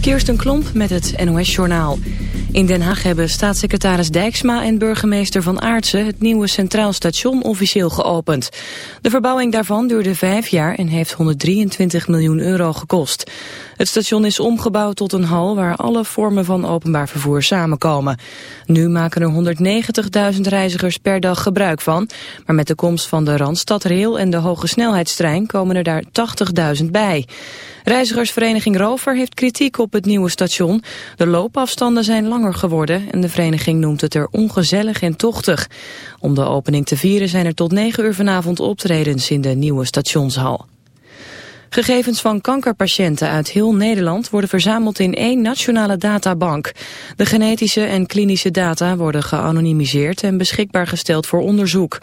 Kirsten Klomp met het NOS-journaal. In Den Haag hebben staatssecretaris Dijksma en burgemeester Van Aartsen... het nieuwe Centraal Station officieel geopend. De verbouwing daarvan duurde vijf jaar en heeft 123 miljoen euro gekost. Het station is omgebouwd tot een hal waar alle vormen van openbaar vervoer samenkomen. Nu maken er 190.000 reizigers per dag gebruik van. Maar met de komst van de Randstad Rail en de hoge snelheidstrein komen er daar 80.000 bij. Reizigersvereniging Rover heeft kritiek op het nieuwe station. De loopafstanden zijn langer geworden en de vereniging noemt het er ongezellig en tochtig. Om de opening te vieren zijn er tot 9 uur vanavond optredens in de nieuwe stationshal. Gegevens van kankerpatiënten uit heel Nederland worden verzameld in één nationale databank. De genetische en klinische data worden geanonimiseerd en beschikbaar gesteld voor onderzoek.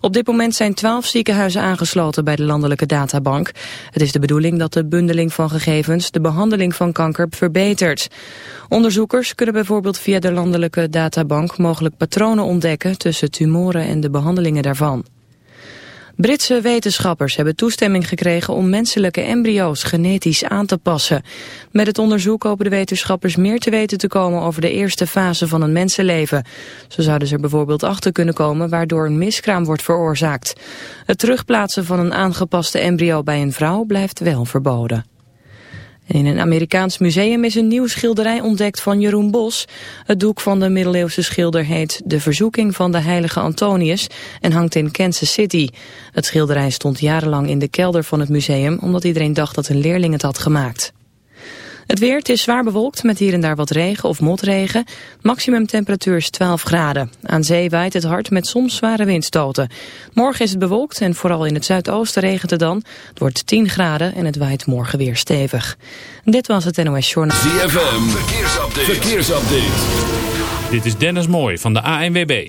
Op dit moment zijn twaalf ziekenhuizen aangesloten bij de landelijke databank. Het is de bedoeling dat de bundeling van gegevens de behandeling van kanker verbetert. Onderzoekers kunnen bijvoorbeeld via de landelijke databank mogelijk patronen ontdekken tussen tumoren en de behandelingen daarvan. Britse wetenschappers hebben toestemming gekregen om menselijke embryo's genetisch aan te passen. Met het onderzoek hopen de wetenschappers meer te weten te komen over de eerste fase van een mensenleven. Zo zouden ze er bijvoorbeeld achter kunnen komen waardoor een miskraam wordt veroorzaakt. Het terugplaatsen van een aangepaste embryo bij een vrouw blijft wel verboden in een Amerikaans museum is een nieuw schilderij ontdekt van Jeroen Bos. Het doek van de middeleeuwse schilder heet De Verzoeking van de Heilige Antonius en hangt in Kansas City. Het schilderij stond jarenlang in de kelder van het museum omdat iedereen dacht dat een leerling het had gemaakt. Het weer, het is zwaar bewolkt met hier en daar wat regen of motregen. Maximum temperatuur is 12 graden. Aan zee waait het hard met soms zware windstoten. Morgen is het bewolkt en vooral in het zuidoosten regent het dan. Het wordt 10 graden en het waait morgen weer stevig. Dit was het NOS Journal. ZFM, verkeersupdate. verkeersupdate. Dit is Dennis Mooij van de ANWB.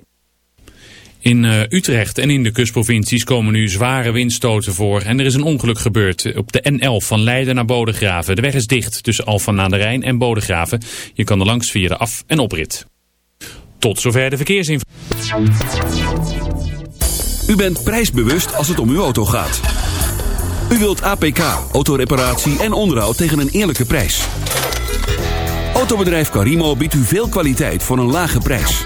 In uh, Utrecht en in de kustprovincies komen nu zware windstoten voor. En er is een ongeluk gebeurd op de N11 van Leiden naar Bodegraven. De weg is dicht tussen Alphen aan de Rijn en Bodegraven. Je kan er langs via de af- en oprit. Tot zover de verkeersinformatie. U bent prijsbewust als het om uw auto gaat. U wilt APK, autoreparatie en onderhoud tegen een eerlijke prijs. Autobedrijf Carimo biedt u veel kwaliteit voor een lage prijs.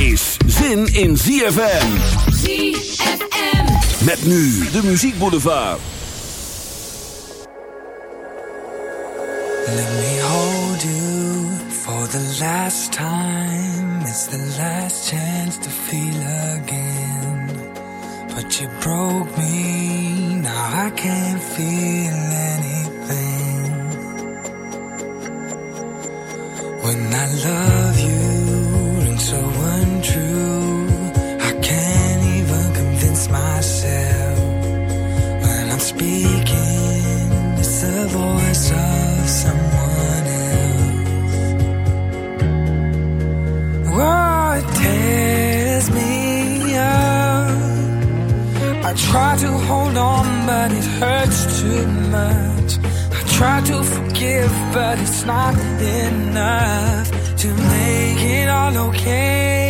Is zin in ZFM. ZFM. Met nu de muziekboulevard. Let me hold you for the last time. It's the last chance to feel again. But you broke me, now I can't feel anything. When I love you, but it's not enough to make it all okay.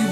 you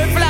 butterfly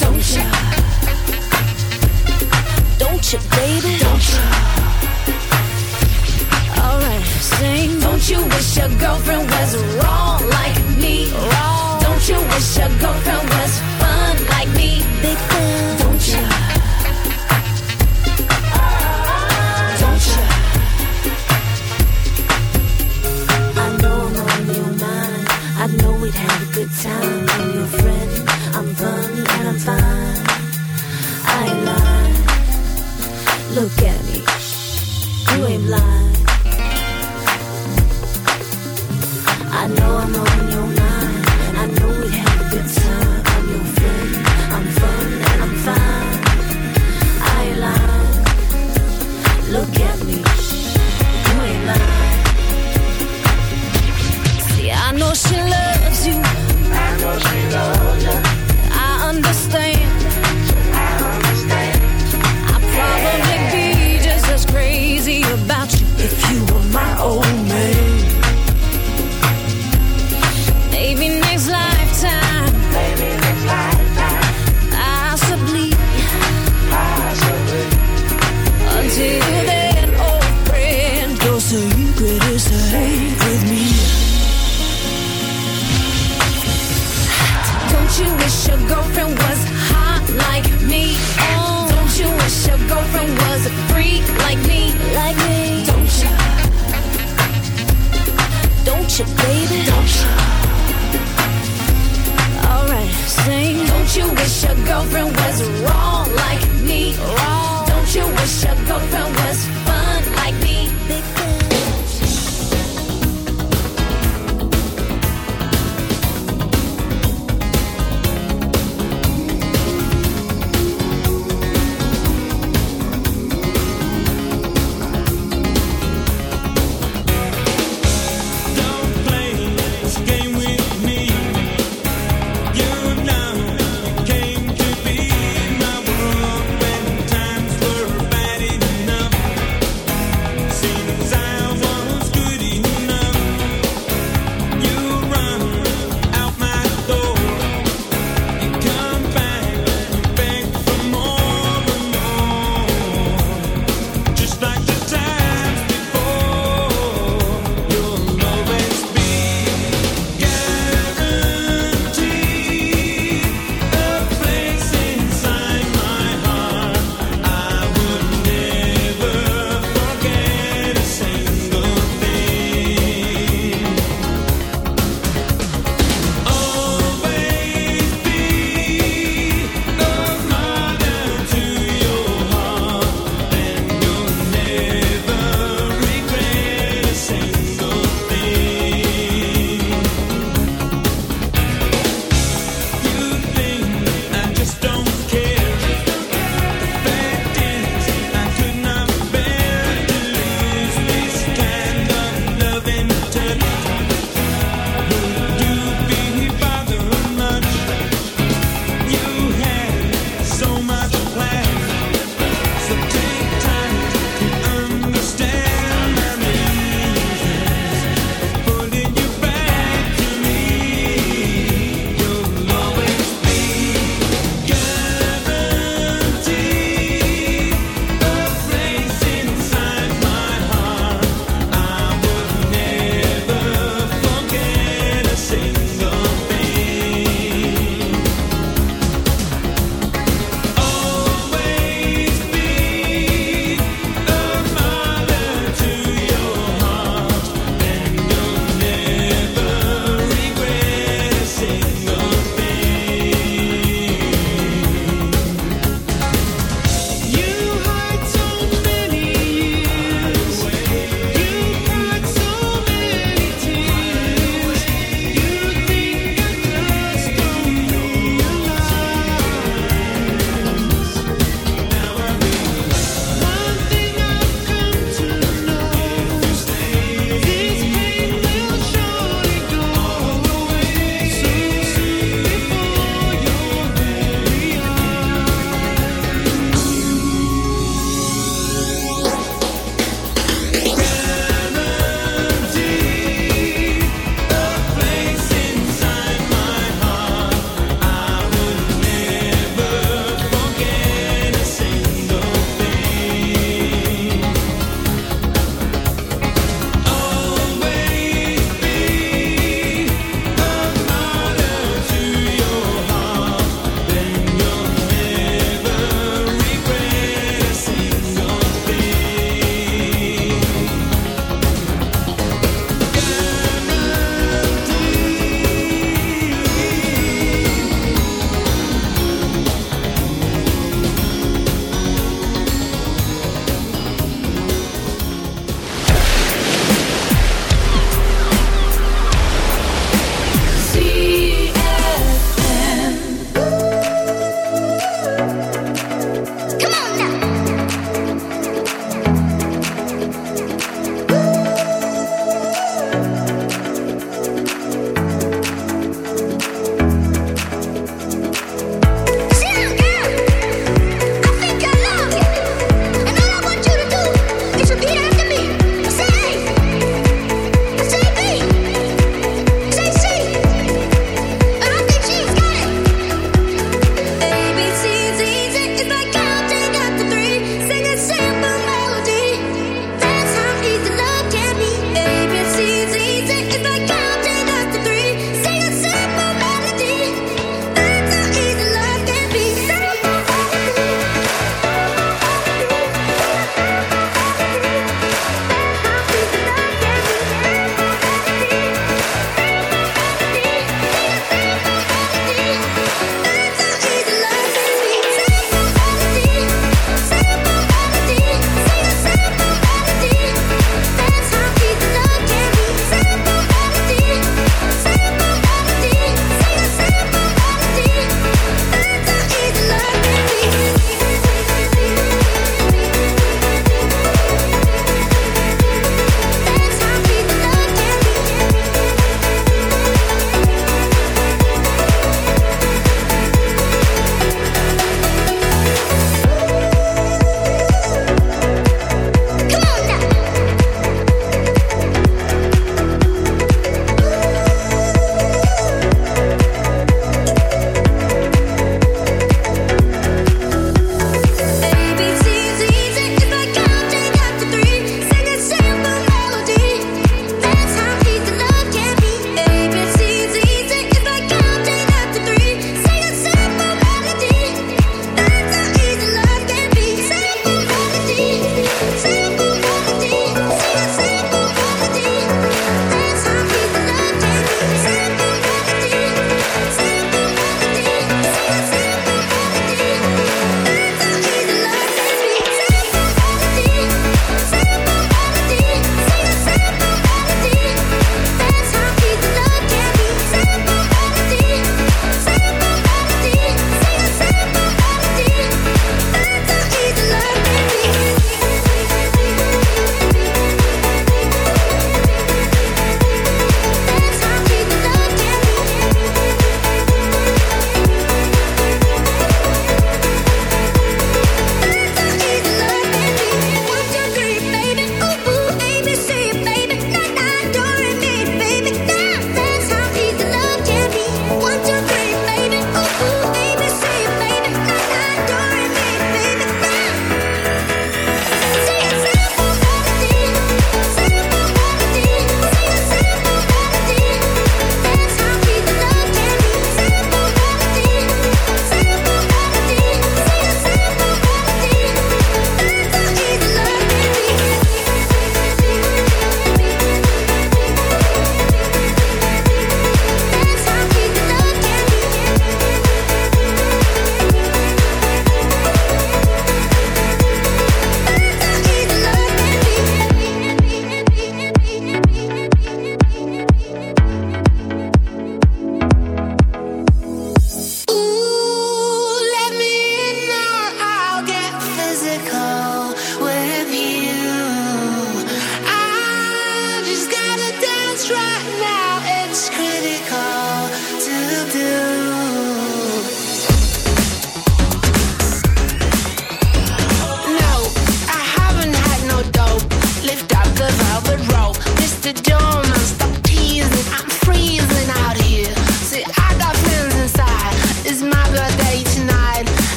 Don't you? Don't you, baby? Don't you? Alright, sing. Don't you wish your girlfriend was wrong like me? Wrong. Don't you wish your girlfriend was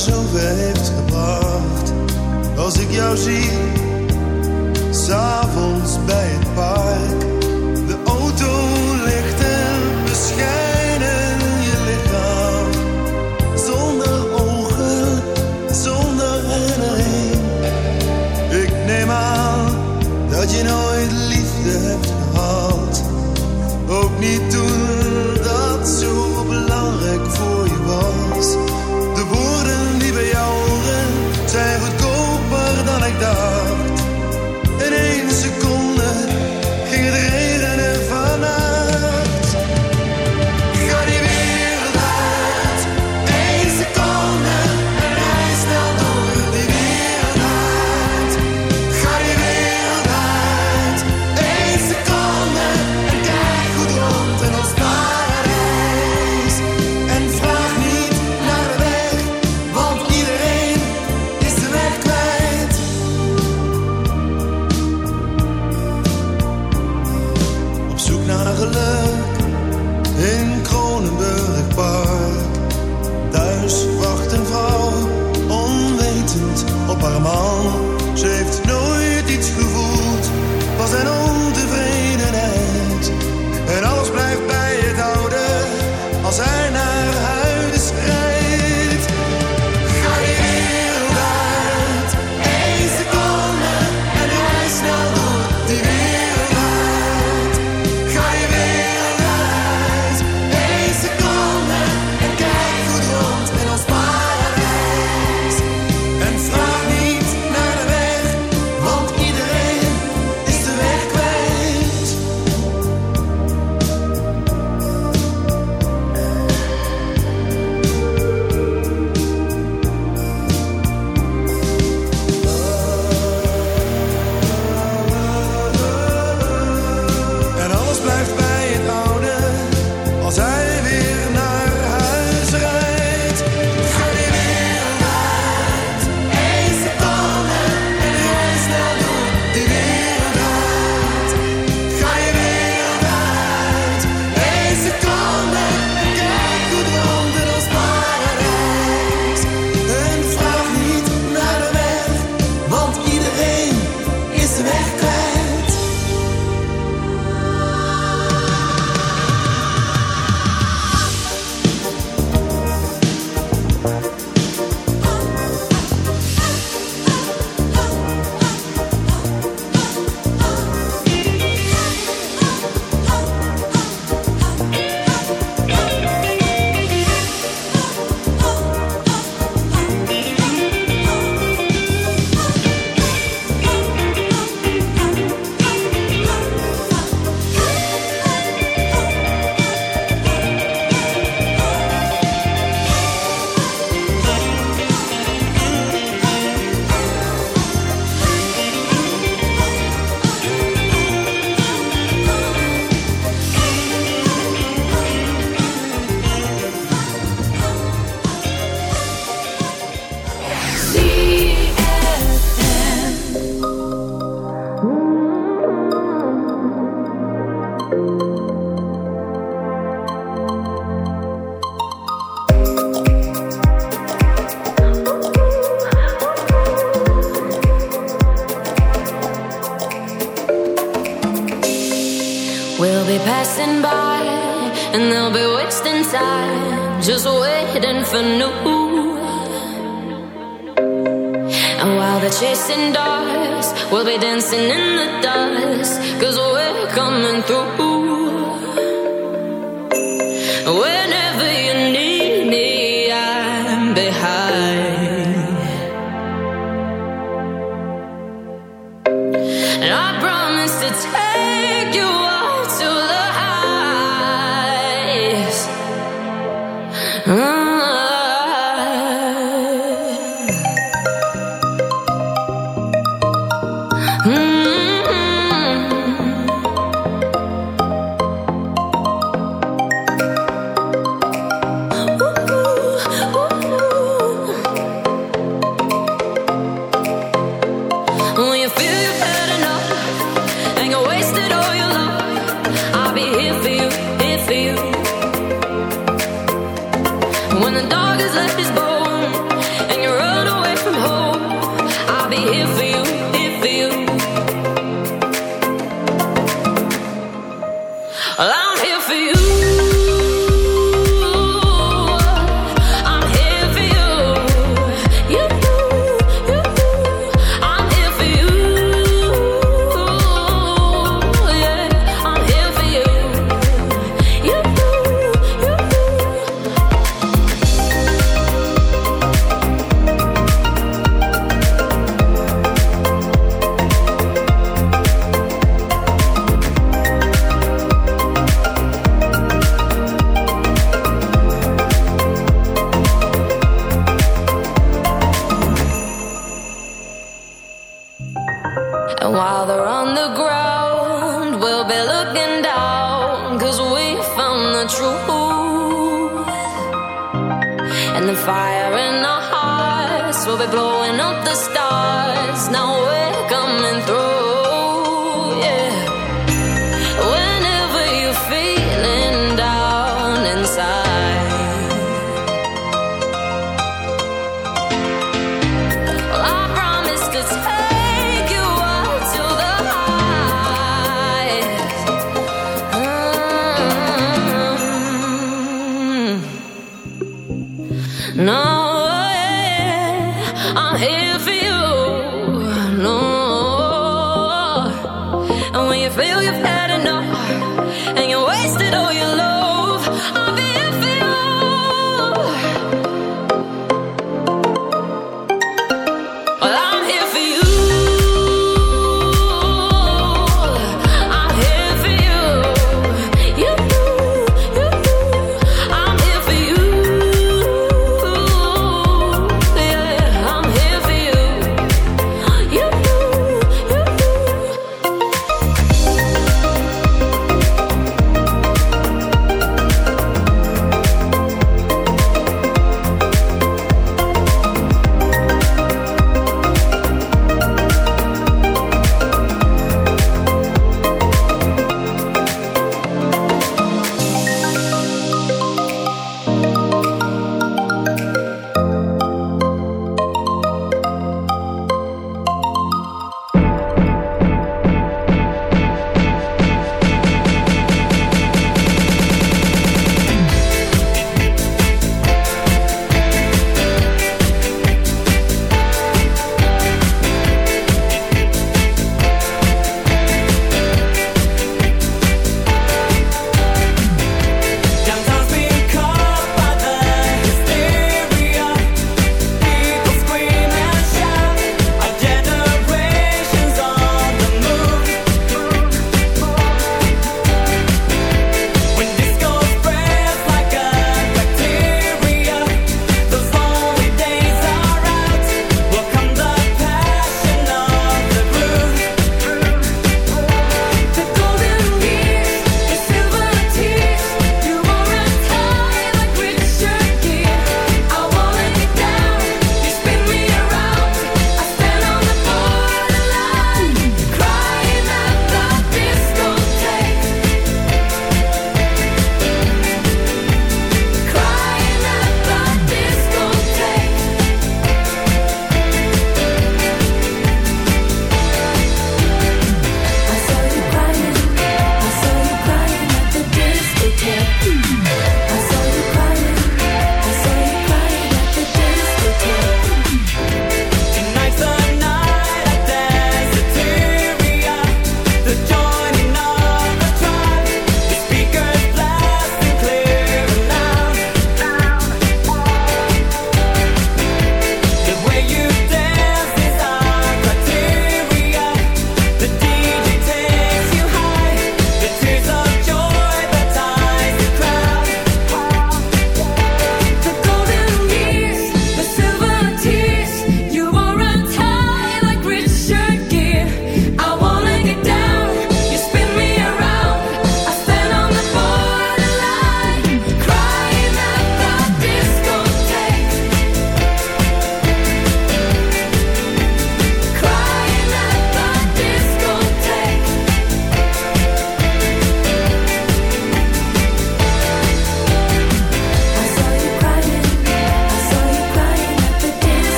zover heeft gebracht. Als ik jou zie, s'avonds never knew. And while they're chasing dogs, we'll be dancing in the dust.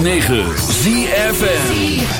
106.9 ZFN